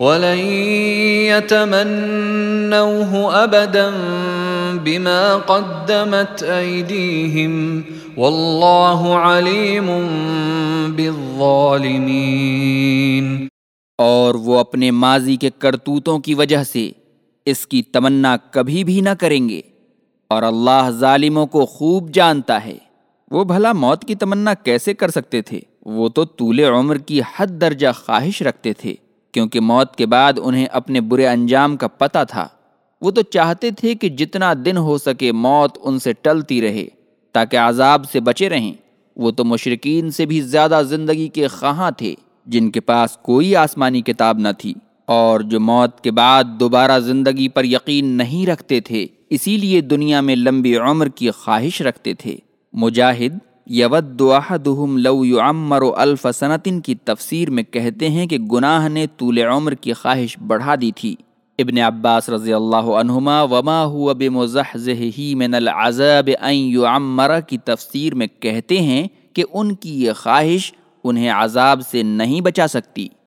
ولن يتمنوه ابدا بما قدمت ايديهم والله عليم بالظالمين اور وہ اپنے ماضی کے کرتوتوں کی وجہ سے اس کی تمنا کبھی بھی نہ کریں گے اور اللہ ظالموں کو خوب جانتا ہے۔ وہ بھلا موت کی تمنا کیسے کر سکتے تھے؟ وہ تو طول عمر کی حد درجہ خواہش رکھتے تھے۔ کیونکہ موت کے بعد انہیں اپنے برے انجام کا پتہ تھا۔ وہ تو چاہتے تھے کہ جتنا دن ہو سکے موت ان سے ٹلتی رہے تاکہ عذاب سے بچے رہیں۔ وہ تو مشرقین سے بھی زیادہ زندگی کے خواہاں تھے جن کے پاس کوئی آسمانی کتاب نہ تھی۔ اور جو موت کے بعد دوبارہ زندگی پر یقین نہیں رکھتے تھے، اسی لیے دنیا میں لمبی عمر کی خواہش رکھتے تھے۔ مجاہد یود احدہم لو یعمر الف سنتن کی تفسیر میں کہتے ہیں کہ گناہ نے طول عمر کی خواہش بڑھا دی تھی۔ ابن عباس رضی اللہ عنہما وما ہوا بمزحزہ من العذاب ان یعمر کی تفسیر میں کہتے ہیں کہ ان کی یہ خواہش انہیں عذاب سے نہیں بچا سکتی۔